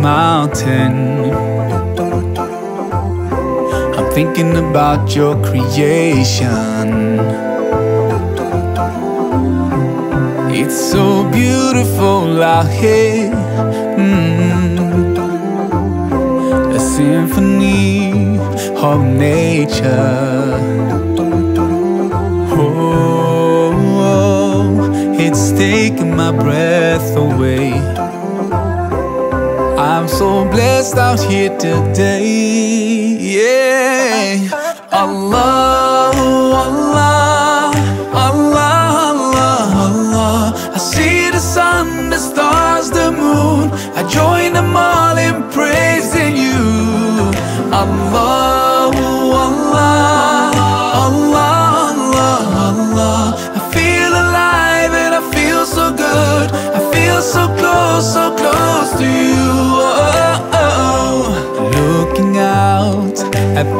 mountain. I'm thinking about your creation. It's so beautiful out here. Mm. A symphony of nature. Oh, it's taking my breath away. I'm so blessed out here today. Yeah. Allah,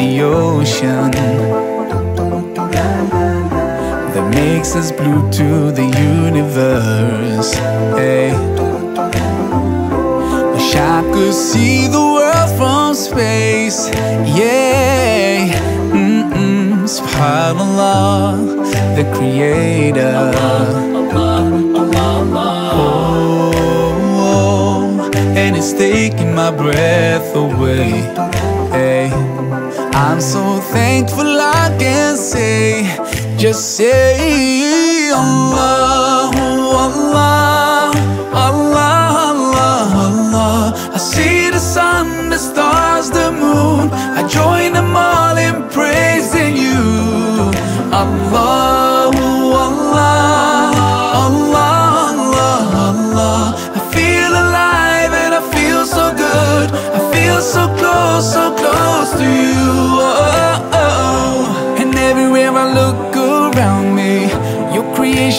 the ocean that makes us blue to the universe. Hey. Wish I could see the world from space. Yeah. Mm-mm. Subhanallah, the creator. Oh, and it's taking my breath away. Hey, I'm so thankful I can say, just say Allah,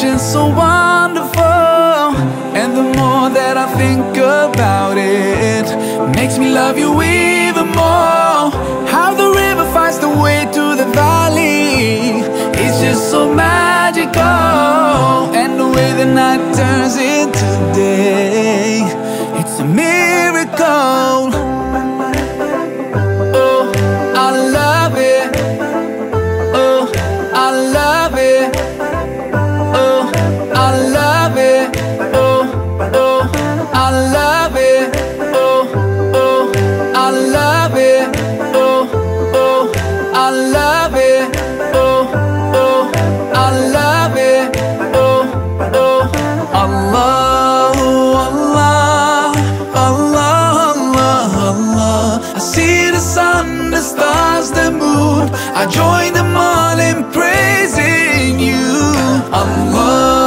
creation's so wonderful. And the more that I think about it, makes me love you even more. How the river finds the way to the valley, it's just so magical. And the way the night turns into day, stars the moon, I join them all in praising you. Allah.